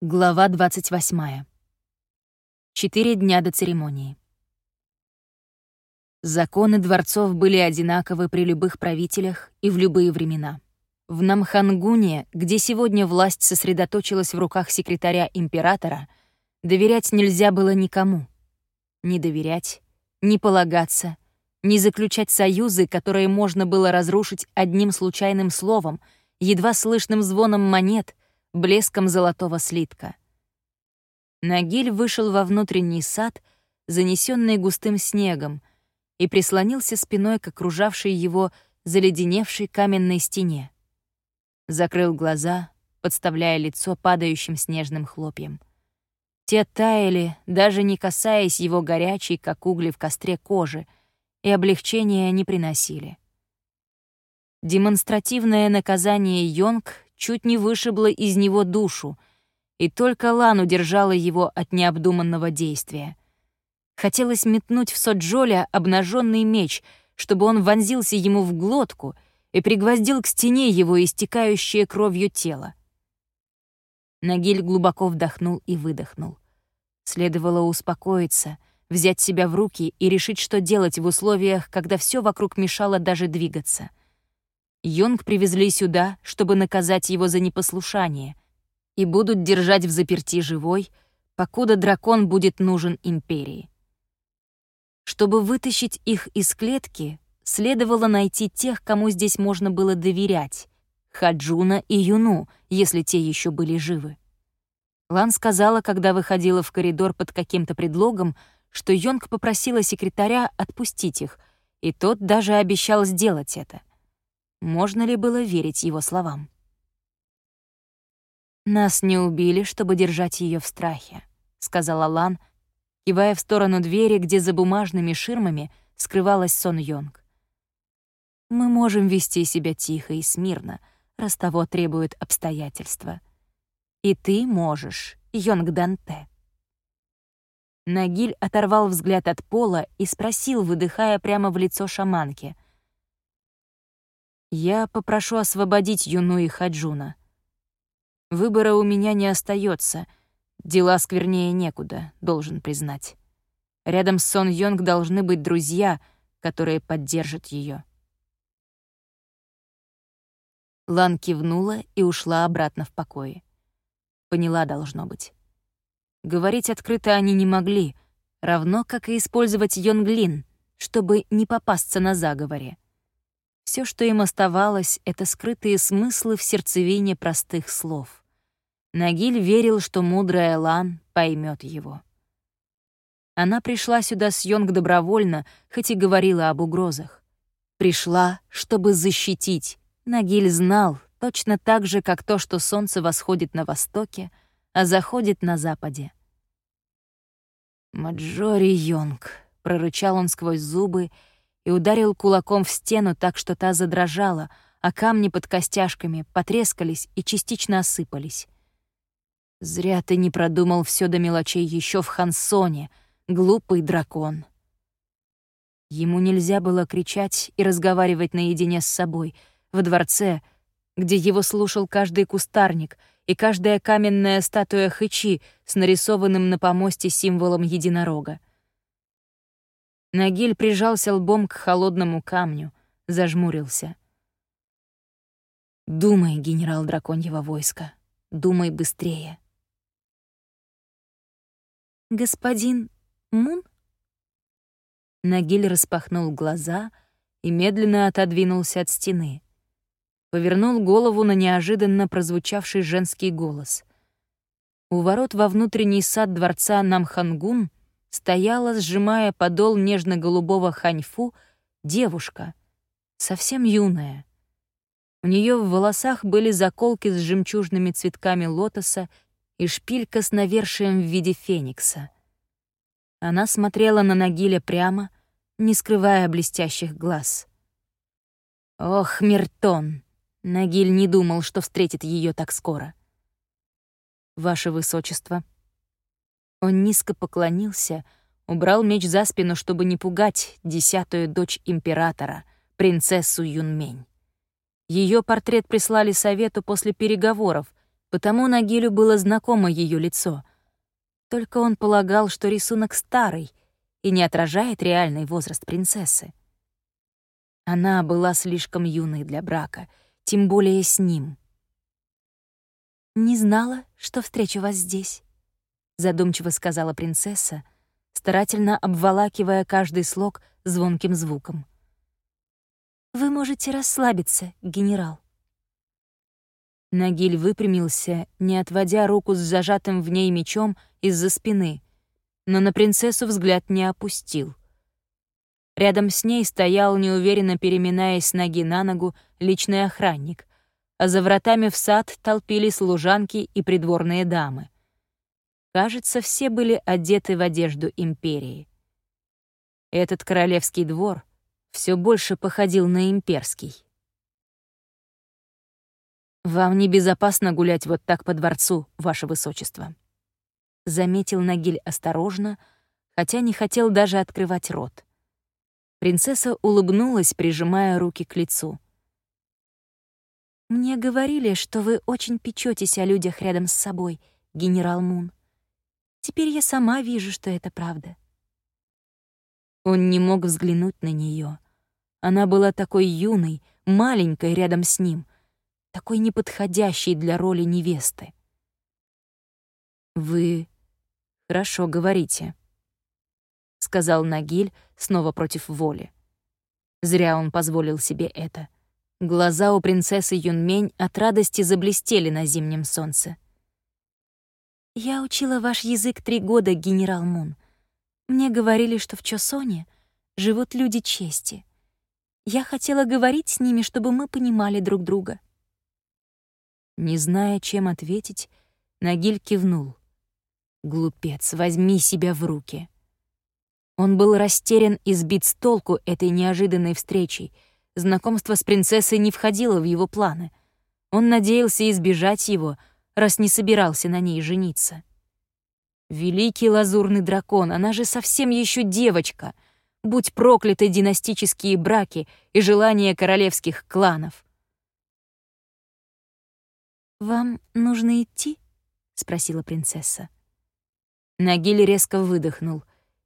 Глава 28. Четыре дня до церемонии. Законы дворцов были одинаковы при любых правителях и в любые времена. В Намхангуне, где сегодня власть сосредоточилась в руках секретаря императора, доверять нельзя было никому. Не доверять, не полагаться, не заключать союзы, которые можно было разрушить одним случайным словом, едва слышным звоном монет — блеском золотого слитка. Нагиль вышел во внутренний сад, занесенный густым снегом, и прислонился спиной к окружавшей его заледеневшей каменной стене. Закрыл глаза, подставляя лицо падающим снежным хлопьям. Те таяли, даже не касаясь его горячей, как угли в костре кожи, и облегчения не приносили. Демонстративное наказание Йонг чуть не вышибло из него душу, и только Лан удержала его от необдуманного действия. Хотелось метнуть в Соджоля обнаженный меч, чтобы он вонзился ему в глотку и пригвоздил к стене его истекающее кровью тело. Нагиль глубоко вдохнул и выдохнул. Следовало успокоиться, взять себя в руки и решить, что делать в условиях, когда все вокруг мешало даже двигаться — Йонг привезли сюда, чтобы наказать его за непослушание, и будут держать в заперти живой, покуда дракон будет нужен Империи. Чтобы вытащить их из клетки, следовало найти тех, кому здесь можно было доверять — Хаджуна и Юну, если те еще были живы. Лан сказала, когда выходила в коридор под каким-то предлогом, что Йонг попросила секретаря отпустить их, и тот даже обещал сделать это. Можно ли было верить его словам? «Нас не убили, чтобы держать ее в страхе», — сказала Лан, кивая в сторону двери, где за бумажными ширмами скрывалась Сон Йонг. «Мы можем вести себя тихо и смирно, раз того требуют обстоятельства. И ты можешь, Йонг Данте». Нагиль оторвал взгляд от пола и спросил, выдыхая прямо в лицо шаманки — я попрошу освободить Юну и Хаджуна. Выбора у меня не остается. Дела сквернее некуда, должен признать. Рядом с Сон Йонг должны быть друзья, которые поддержат ее. Лан кивнула и ушла обратно в покое. Поняла, должно быть. Говорить открыто они не могли, равно как и использовать Йонглин, чтобы не попасться на заговоре. Все, что им оставалось, — это скрытые смыслы в сердцевине простых слов. Нагиль верил, что мудрая Лан поймет его. Она пришла сюда с Йонг добровольно, хоть и говорила об угрозах. Пришла, чтобы защитить. Нагиль знал, точно так же, как то, что солнце восходит на востоке, а заходит на западе. «Маджори Йонг», — прорычал он сквозь зубы, — и ударил кулаком в стену так, что та задрожала, а камни под костяшками потрескались и частично осыпались. «Зря ты не продумал все до мелочей еще в Хансоне, глупый дракон». Ему нельзя было кричать и разговаривать наедине с собой, во дворце, где его слушал каждый кустарник и каждая каменная статуя Хычи с нарисованным на помосте символом единорога. Нагиль прижался лбом к холодному камню, зажмурился. «Думай, генерал драконьего войска, думай быстрее». «Господин Мун?» Нагиль распахнул глаза и медленно отодвинулся от стены. Повернул голову на неожиданно прозвучавший женский голос. У ворот во внутренний сад дворца Намхангун стояла, сжимая подол нежно-голубого ханьфу, девушка, совсем юная. У нее в волосах были заколки с жемчужными цветками лотоса и шпилька с навершием в виде феникса. Она смотрела на Нагиля прямо, не скрывая блестящих глаз. Ох, Миртон! Нагиль не думал, что встретит ее так скоро. «Ваше Высочество», он низко поклонился, убрал меч за спину, чтобы не пугать десятую дочь императора, принцессу Юнмень. Ее портрет прислали совету после переговоров, Потому Нагилю было знакомо ее лицо. Только он полагал, что рисунок старый и не отражает реальный возраст принцессы. Она была слишком юной для брака, тем более с ним. «Не знала, что встречу вас здесь», — задумчиво сказала принцесса, старательно обволакивая каждый слог звонким звуком. «Вы можете расслабиться, генерал». Нагиль выпрямился, не отводя руку с зажатым в ней мечом из-за спины, но на принцессу взгляд не опустил. Рядом с ней стоял, неуверенно переминаясь ноги на ногу, личный охранник, а за вратами в сад толпились служанки и придворные дамы. Кажется, все были одеты в одежду империи. Этот королевский двор все больше походил на имперский. «Вам небезопасно гулять вот так по дворцу, ваше высочество», — заметил Нагиль осторожно, хотя не хотел даже открывать рот. Принцесса улыбнулась, прижимая руки к лицу. «Мне говорили, что вы очень печетесь о людях рядом с собой, генерал Мун. Теперь я сама вижу, что это правда». Он не мог взглянуть на нее. Она была такой юной, маленькой рядом с ним — такой неподходящей для роли невесты. «Вы хорошо говорите», — сказал Нагиль снова против воли. Зря он позволил себе это. Глаза у принцессы Юнмень от радости заблестели на зимнем солнце. «Я учила ваш язык три года, генерал Мун. Мне говорили, что в Чосоне живут люди чести. Я хотела говорить с ними, чтобы мы понимали друг друга. Не зная, чем ответить, Нагиль кивнул. «Глупец, возьми себя в руки». Он был растерян и сбит с толку этой неожиданной встречей. Знакомство с принцессой не входило в его планы. Он надеялся избежать его, раз не собирался на ней жениться. Великий лазурный дракон, она же совсем еще девочка. Будь прокляты династические браки и желания королевских кланов. «Вам нужно идти?» — спросила принцесса. Нагиль резко выдохнул.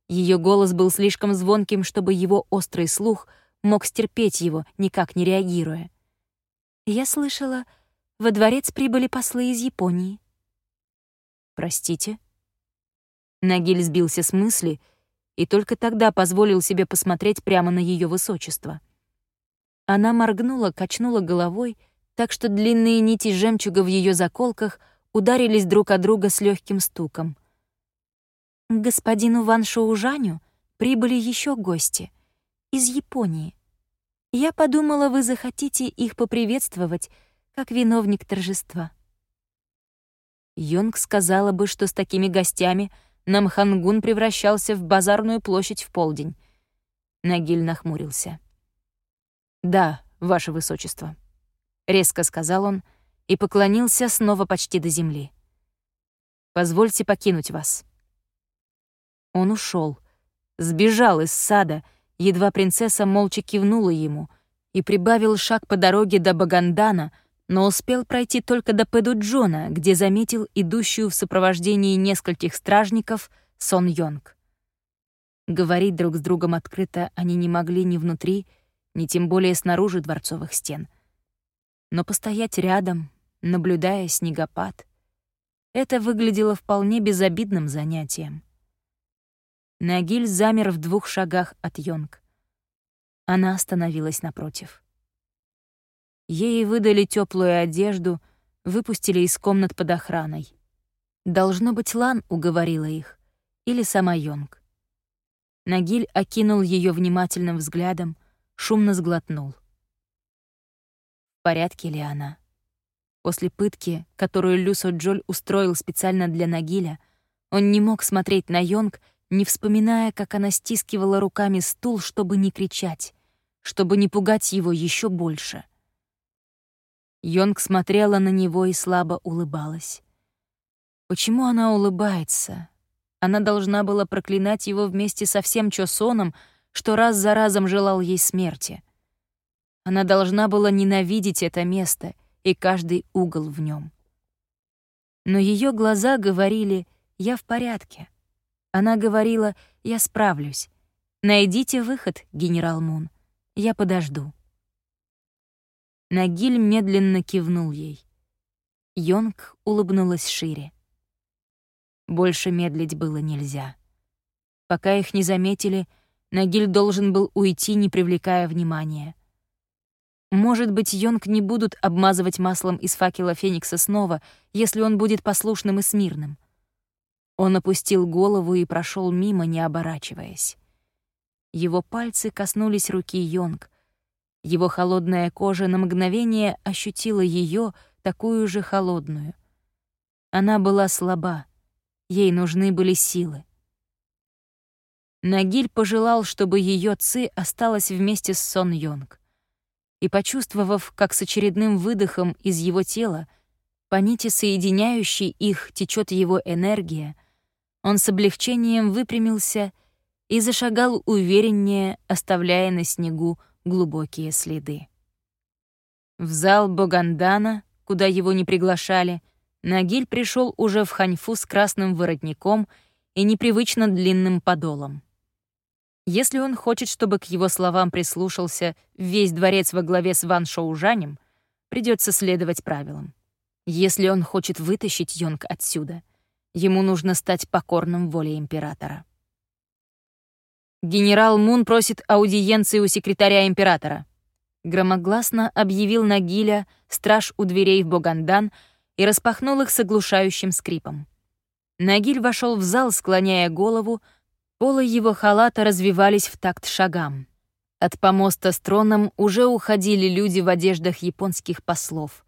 Ее голос был слишком звонким, чтобы его острый слух мог стерпеть его, никак не реагируя. «Я слышала, во дворец прибыли послы из Японии». «Простите?» Нагиль сбился с мысли и только тогда позволил себе посмотреть прямо на ее высочество. Она моргнула, качнула головой — так что длинные нити жемчуга в ее заколках ударились друг о друга с легким стуком. К господину Ван Шоужаню прибыли еще гости из Японии. Я подумала, вы захотите их поприветствовать, как виновник торжества. Йонг сказала бы, что с такими гостями Намхангун превращался в базарную площадь в полдень. Нагиль нахмурился. «Да, ваше высочество». — резко сказал он и поклонился снова почти до земли. «Позвольте покинуть вас». Он ушел, сбежал из сада, едва принцесса молча кивнула ему и прибавил шаг по дороге до Багандана, но успел пройти только до Пэдуджона, где заметил идущую в сопровождении нескольких стражников Сон Йонг. Говорить друг с другом открыто они не могли ни внутри, ни тем более снаружи дворцовых стен — но постоять рядом, наблюдая снегопад, это выглядело вполне безобидным занятием. Нагиль замер в двух шагах от Йонг. Она остановилась напротив. Ей выдали теплую одежду, выпустили из комнат под охраной. Должно быть, Лан уговорила их, или сама Йонг. Нагиль окинул ее внимательным взглядом, шумно сглотнул порядке ли она. После пытки, которую Люсо Джоль устроил специально для Нагиля, он не мог смотреть на Йонг, не вспоминая, как она стискивала руками стул, чтобы не кричать, чтобы не пугать его еще больше. Йонг смотрела на него и слабо улыбалась. Почему она улыбается? Она должна была проклинать его вместе со всем Чосоном, что раз за разом желал ей смерти — она должна была ненавидеть это место и каждый угол в нем. Но ее глаза говорили «я в порядке». Она говорила «я справлюсь». «Найдите выход, генерал Мун. Я подожду». Нагиль медленно кивнул ей. Йонг улыбнулась шире. Больше медлить было нельзя. Пока их не заметили, Нагиль должен был уйти, не привлекая внимания. Может быть, Йонг не будут обмазывать маслом из факела Феникса снова, если он будет послушным и смирным. Он опустил голову и прошел мимо, не оборачиваясь. Его пальцы коснулись руки Йонг. Его холодная кожа на мгновение ощутила ее, такую же холодную. Она была слаба, ей нужны были силы. Нагиль пожелал, чтобы ее Ци осталась вместе с Сон Йонг. И почувствовав, как с очередным выдохом из его тела по нити, соединяющей их, течет его энергия, он с облегчением выпрямился и зашагал увереннее, оставляя на снегу глубокие следы. В зал Богандана, куда его не приглашали, Нагиль пришел уже в ханьфу с красным воротником и непривычно длинным подолом. Если он хочет, чтобы к его словам прислушался весь дворец во главе с Ван Шоужанем, придется следовать правилам. Если он хочет вытащить Йонг отсюда, ему нужно стать покорным воле императора. «Генерал Мун просит аудиенции у секретаря императора», громогласно объявил Нагиля страж у дверей в Богандан и распахнул их с оглушающим скрипом. Нагиль вошел в зал, склоняя голову, Полы его халата развивались в такт шагам. От помоста с троном уже уходили люди в одеждах японских послов.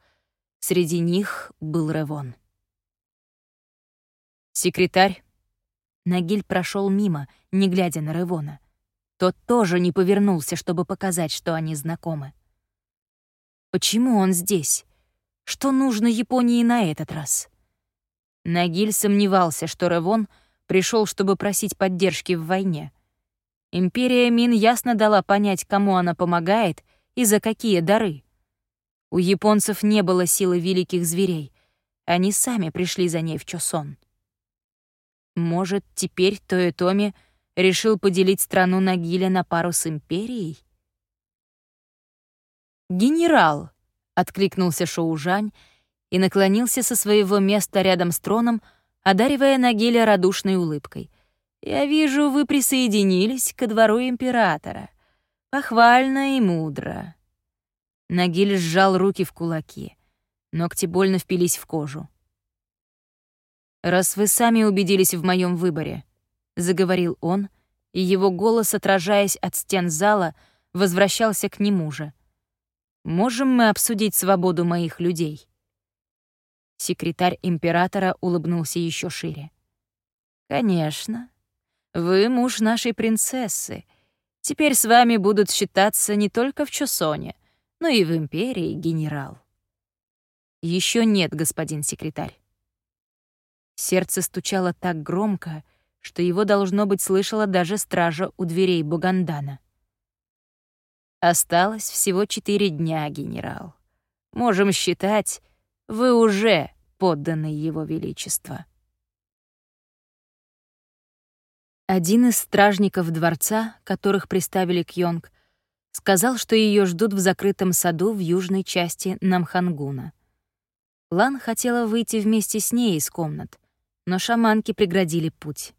Среди них был Ревон. «Секретарь?» Нагиль прошел мимо, не глядя на Ревона. Тот тоже не повернулся, чтобы показать, что они знакомы. Почему он здесь? Что нужно Японии на этот раз? Нагиль сомневался, что Ревон — пришел, чтобы просить поддержки в войне. Империя Мин ясно дала понять, кому она помогает и за какие дары. У японцев не было силы великих зверей. Они сами пришли за ней в Чосон. Может, теперь Тоэтоми решил поделить страну Нагиля на пару с империей? «Генерал!» — откликнулся Шоужань и наклонился со своего места рядом с троном, одаривая Нагиля радушной улыбкой. «Я вижу, вы присоединились ко двору императора. Похвально и мудро». Нагиль сжал руки в кулаки. Ногти больно впились в кожу. «Раз вы сами убедились в моем выборе», — заговорил он, и его голос, отражаясь от стен зала, возвращался к нему же. «Можем мы обсудить свободу моих людей?» Секретарь императора улыбнулся еще шире. «Конечно. Вы муж нашей принцессы. Теперь с вами будут считаться не только в Чосоне, но и в империи, генерал». Еще нет, господин секретарь». Сердце стучало так громко, что его, должно быть, слышала даже стража у дверей Бугандана. «Осталось всего четыре дня, генерал. Можем считать, вы уже подданный его величества. Один из стражников дворца, которых приставили к Йонг, сказал, что ее ждут в закрытом саду в южной части Намхангуна. Лан хотела выйти вместе с ней из комнат, но шаманки преградили путь.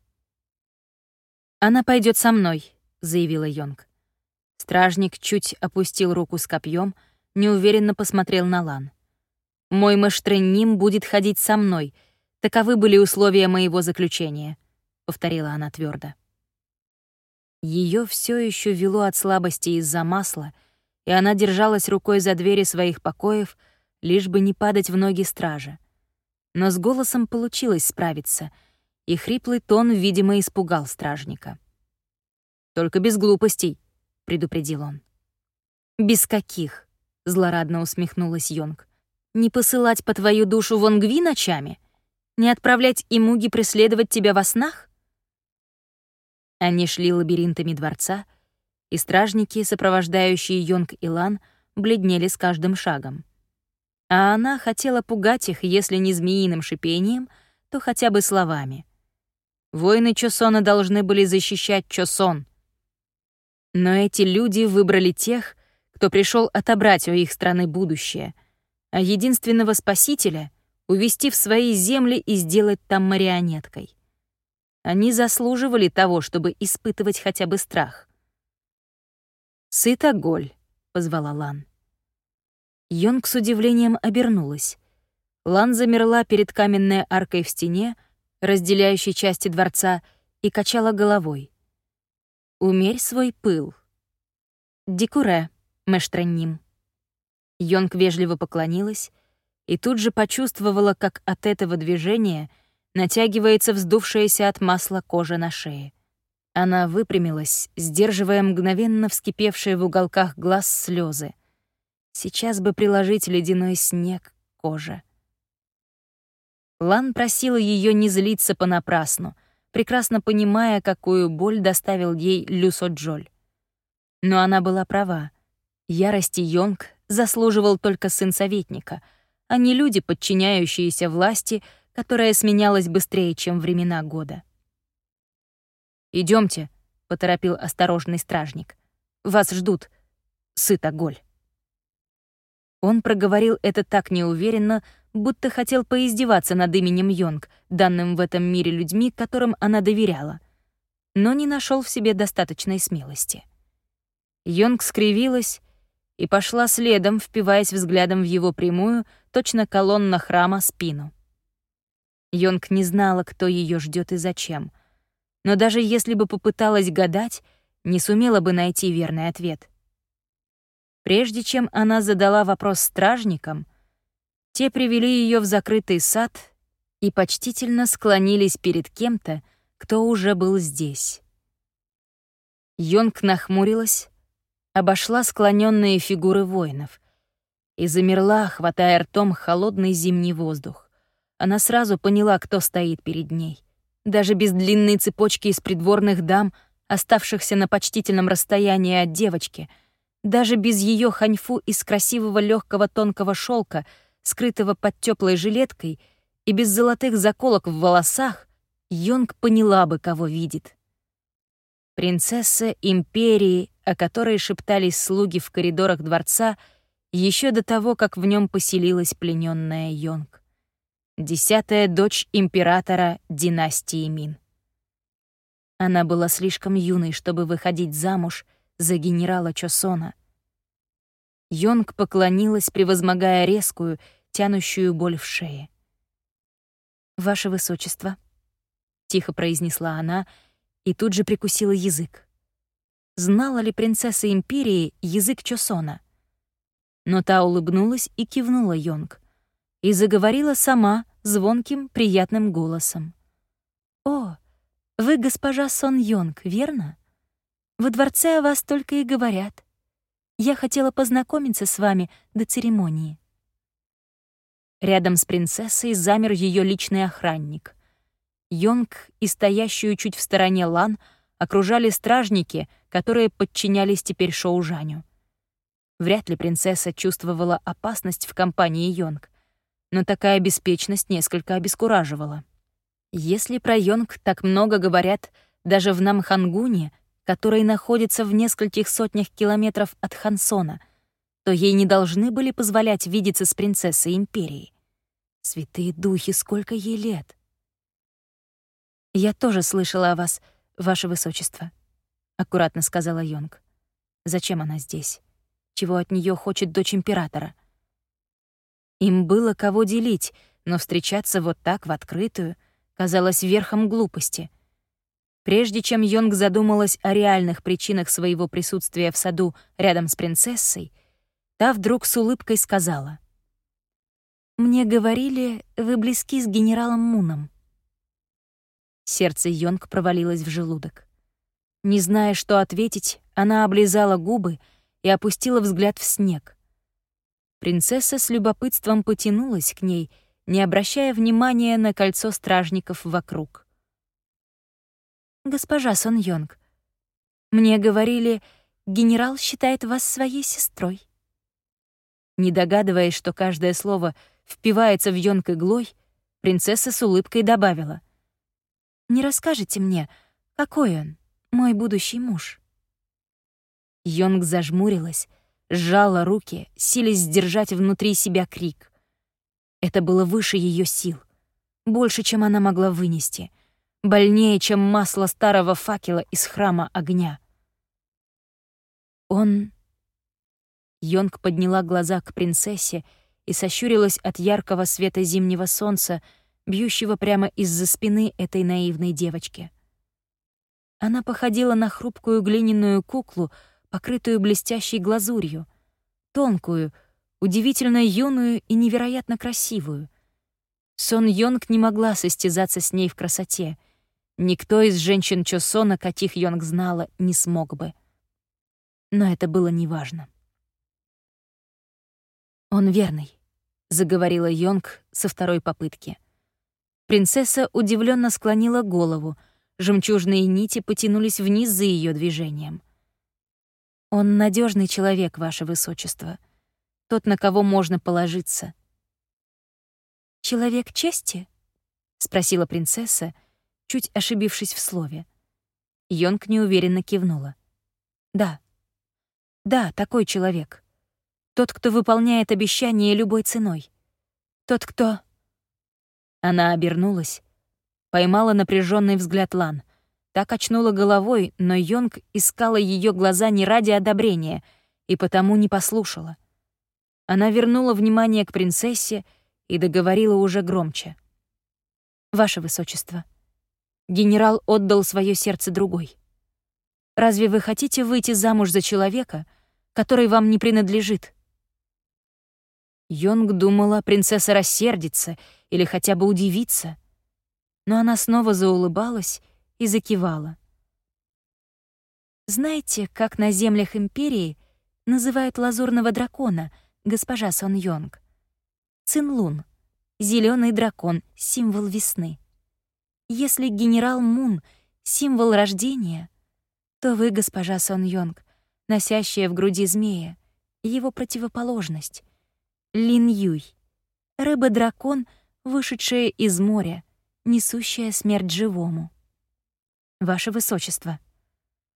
«Она пойдет со мной», — заявила Йонг. Стражник чуть опустил руку с копьем, неуверенно посмотрел на Лан. Мой Маштренним будет ходить со мной. Таковы были условия моего заключения», — повторила она твердо. Ее все еще вело от слабости из-за масла, и она держалась рукой за двери своих покоев, лишь бы не падать в ноги стража. Но с голосом получилось справиться, и хриплый тон, видимо, испугал стражника. «Только без глупостей», — предупредил он. «Без каких?» — злорадно усмехнулась Йонг. Не посылать по твою душу Вонгви ночами? Не отправлять Имуги преследовать тебя во снах? Они шли лабиринтами дворца, и стражники, сопровождающие Йонг и Лан, бледнели с каждым шагом. А она хотела пугать их, если не змеиным шипением, то хотя бы словами. Воины Чосона должны были защищать Чосон. Но эти люди выбрали тех, кто пришел отобрать у их страны будущее, а единственного спасителя — увести в свои земли и сделать там марионеткой. Они заслуживали того, чтобы испытывать хотя бы страх. «Сыта голь», — позвала Лан. Йонг с удивлением обернулась. Лан замерла перед каменной аркой в стене, разделяющей части дворца, и качала головой. «Умерь свой пыл». «Дикуре, мэштранним». Йонг вежливо поклонилась и тут же почувствовала, как от этого движения натягивается вздувшаяся от масла кожа на шее. Она выпрямилась, сдерживая мгновенно вскипевшие в уголках глаз слезы. Сейчас бы приложить ледяной снег к коже. Лан просила ее не злиться понапрасну, прекрасно понимая, какую боль доставил ей Люсо Джоль. Но она была права. Ярости Йонг заслуживал только сын советника, а не люди, подчиняющиеся власти, которая сменялась быстрее, чем времена года. Идемте, поторопил осторожный стражник. «Вас ждут. Сыта голь». Он проговорил это так неуверенно, будто хотел поиздеваться над именем Йонг, данным в этом мире людьми, которым она доверяла, но не нашел в себе достаточной смелости. Йонг скривилась и пошла следом, впиваясь взглядом в его прямую, точно колонна храма, спину. Йонг не знала, кто ее ждет и зачем — но даже если бы попыталась гадать, не сумела бы найти верный ответ. Прежде чем она задала вопрос стражникам, те привели ее в закрытый сад и почтительно склонились перед кем-то, кто уже был здесь. Йонг нахмурилась, обошла склоненные фигуры воинов и замерла, хватая ртом холодный зимний воздух. Она сразу поняла, кто стоит перед ней даже без длинной цепочки из придворных дам, оставшихся на почтительном расстоянии от девочки, даже без ее ханьфу из красивого легкого тонкого шелка, скрытого под теплой жилеткой, и без золотых заколок в волосах, Йонг поняла бы, кого видит. Принцесса империи, о которой шептались слуги в коридорах дворца, еще до того, как в нем поселилась плененная Йонг десятая дочь императора династии Мин. Она была слишком юной, чтобы выходить замуж за генерала Чосона. Йонг поклонилась, превозмогая резкую, тянущую боль в шее. «Ваше Высочество», — тихо произнесла она и тут же прикусила язык. Знала ли принцесса Империи язык Чосона? Но та улыбнулась и кивнула Йонг и заговорила сама звонким, приятным голосом. «О, вы госпожа Сон Йонг, верно? Во дворце о вас только и говорят. Я хотела познакомиться с вами до церемонии». Рядом с принцессой замер ее личный охранник. Йонг и стоящую чуть в стороне Лан окружали стражники, которые подчинялись теперь Шоу Жаню. Вряд ли принцесса чувствовала опасность в компании Йонг но такая беспечность несколько обескураживала. Если про Йонг так много говорят даже в Намхангуне, который находится в нескольких сотнях километров от Хансона, то ей не должны были позволять видеться с принцессой Империи. Святые духи, сколько ей лет! «Я тоже слышала о вас, ваше высочество», — аккуратно сказала Йонг. «Зачем она здесь? Чего от нее хочет дочь императора?» Им было кого делить, но встречаться вот так в открытую казалось верхом глупости. Прежде чем Йонг задумалась о реальных причинах своего присутствия в саду рядом с принцессой, та вдруг с улыбкой сказала. «Мне говорили, вы близки с генералом Муном». Сердце Йонг провалилось в желудок. Не зная, что ответить, она облизала губы и опустила взгляд в снег. Принцесса с любопытством потянулась к ней, не обращая внимания на кольцо стражников вокруг. «Госпожа Сон Йонг, мне говорили, генерал считает вас своей сестрой». Не догадываясь, что каждое слово впивается в Йонг иглой, принцесса с улыбкой добавила. «Не расскажете мне, какой он, мой будущий муж?» Йонг зажмурилась, сжала руки, силясь сдержать внутри себя крик. Это было выше ее сил, больше, чем она могла вынести, больнее, чем масло старого факела из храма огня. Он... Йонг подняла глаза к принцессе и сощурилась от яркого света зимнего солнца, бьющего прямо из-за спины этой наивной девочки. Она походила на хрупкую глиняную куклу, покрытую блестящей глазурью, тонкую, удивительно юную и невероятно красивую. Сон Йонг не могла состязаться с ней в красоте. Никто из женщин Чосона, каких Йонг знала, не смог бы. Но это было неважно. «Он верный», — заговорила Йонг со второй попытки. Принцесса удивленно склонила голову, жемчужные нити потянулись вниз за ее движением. Он надежный человек, ваше высочество. Тот, на кого можно положиться. Человек чести? спросила принцесса, чуть ошибившись в слове. Йонг неуверенно кивнула. Да. Да, такой человек. Тот, кто выполняет обещания любой ценой. Тот, кто... Она обернулась, поймала напряженный взгляд Лан — так очнула головой, но Йонг искала ее глаза не ради одобрения и потому не послушала. Она вернула внимание к принцессе и договорила уже громче. «Ваше Высочество, генерал отдал свое сердце другой. Разве вы хотите выйти замуж за человека, который вам не принадлежит?» Йонг думала, принцесса рассердится или хотя бы удивится. Но она снова заулыбалась и закивала. «Знаете, как на землях Империи называют лазурного дракона, госпожа Сон Йонг? Цинлун, зеленый дракон, символ весны. Если генерал Мун — символ рождения, то вы, госпожа Сон Йонг, носящая в груди змея, его противоположность. Лин Юй, рыба-дракон, вышедшая из моря, несущая смерть живому. «Ваше Высочество».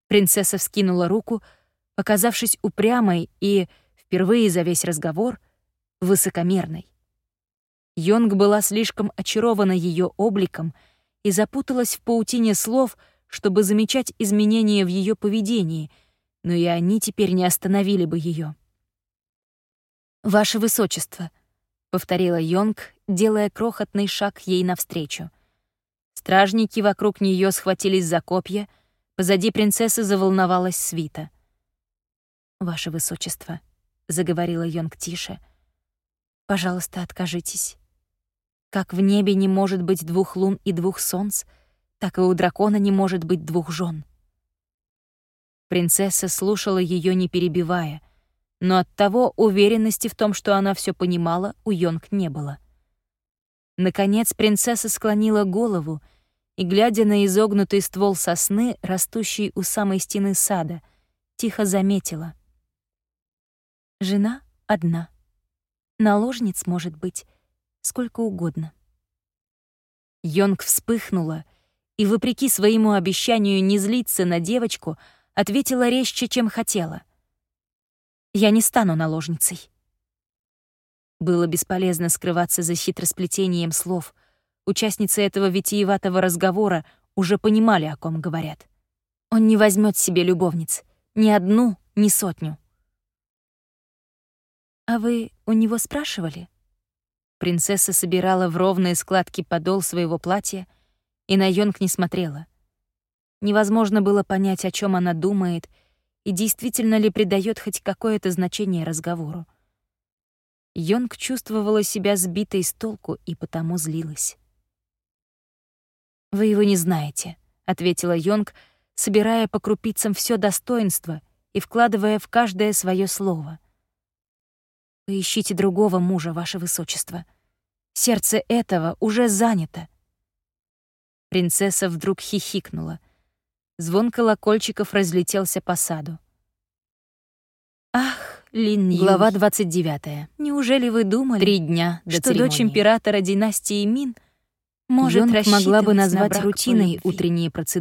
Принцесса вскинула руку, показавшись упрямой и, впервые за весь разговор, высокомерной. Йонг была слишком очарована ее обликом и запуталась в паутине слов, чтобы замечать изменения в ее поведении, но и они теперь не остановили бы ее. «Ваше Высочество», — повторила Йонг, делая крохотный шаг ей навстречу. Стражники вокруг нее схватились за копья, позади принцессы заволновалась свита. «Ваше Высочество», — заговорила Йонг тише, — «пожалуйста, откажитесь. Как в небе не может быть двух лун и двух солнц, так и у дракона не может быть двух жен. Принцесса слушала ее, не перебивая, но от того уверенности в том, что она все понимала, у Йонг не было. Наконец принцесса склонила голову и, глядя на изогнутый ствол сосны, растущий у самой стены сада, тихо заметила. «Жена одна. Наложниц может быть сколько угодно». Йонг вспыхнула и, вопреки своему обещанию не злиться на девочку, ответила резче, чем хотела. «Я не стану наложницей». Было бесполезно скрываться за хитросплетением слов. Участницы этого витиеватого разговора уже понимали, о ком говорят. Он не возьмет себе любовниц. Ни одну, ни сотню. «А вы у него спрашивали?» Принцесса собирала в ровные складки подол своего платья и на Йонг не смотрела. Невозможно было понять, о чем она думает и действительно ли придает хоть какое-то значение разговору. Йонг чувствовала себя сбитой с толку и потому злилась. «Вы его не знаете», — ответила Йонг, собирая по крупицам все достоинство и вкладывая в каждое свое слово. «Поищите другого мужа, ваше высочество. Сердце этого уже занято». Принцесса вдруг хихикнула. Звон колокольчиков разлетелся по саду. «Ах, Лин Глава 29. Неужели вы думали, Три дня до что церемонии. дочь императора династии Мин может Йонг могла бы рассчитывать на назвать по рутиной утренние процедуры,